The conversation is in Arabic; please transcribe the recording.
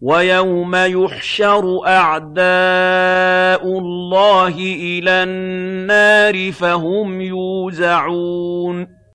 وَيَوْمَ يُحْشَرُ أَعْدَاءُ اللَّهِ إِلَى النَّارِ فَهُمْ يُوزَعُونَ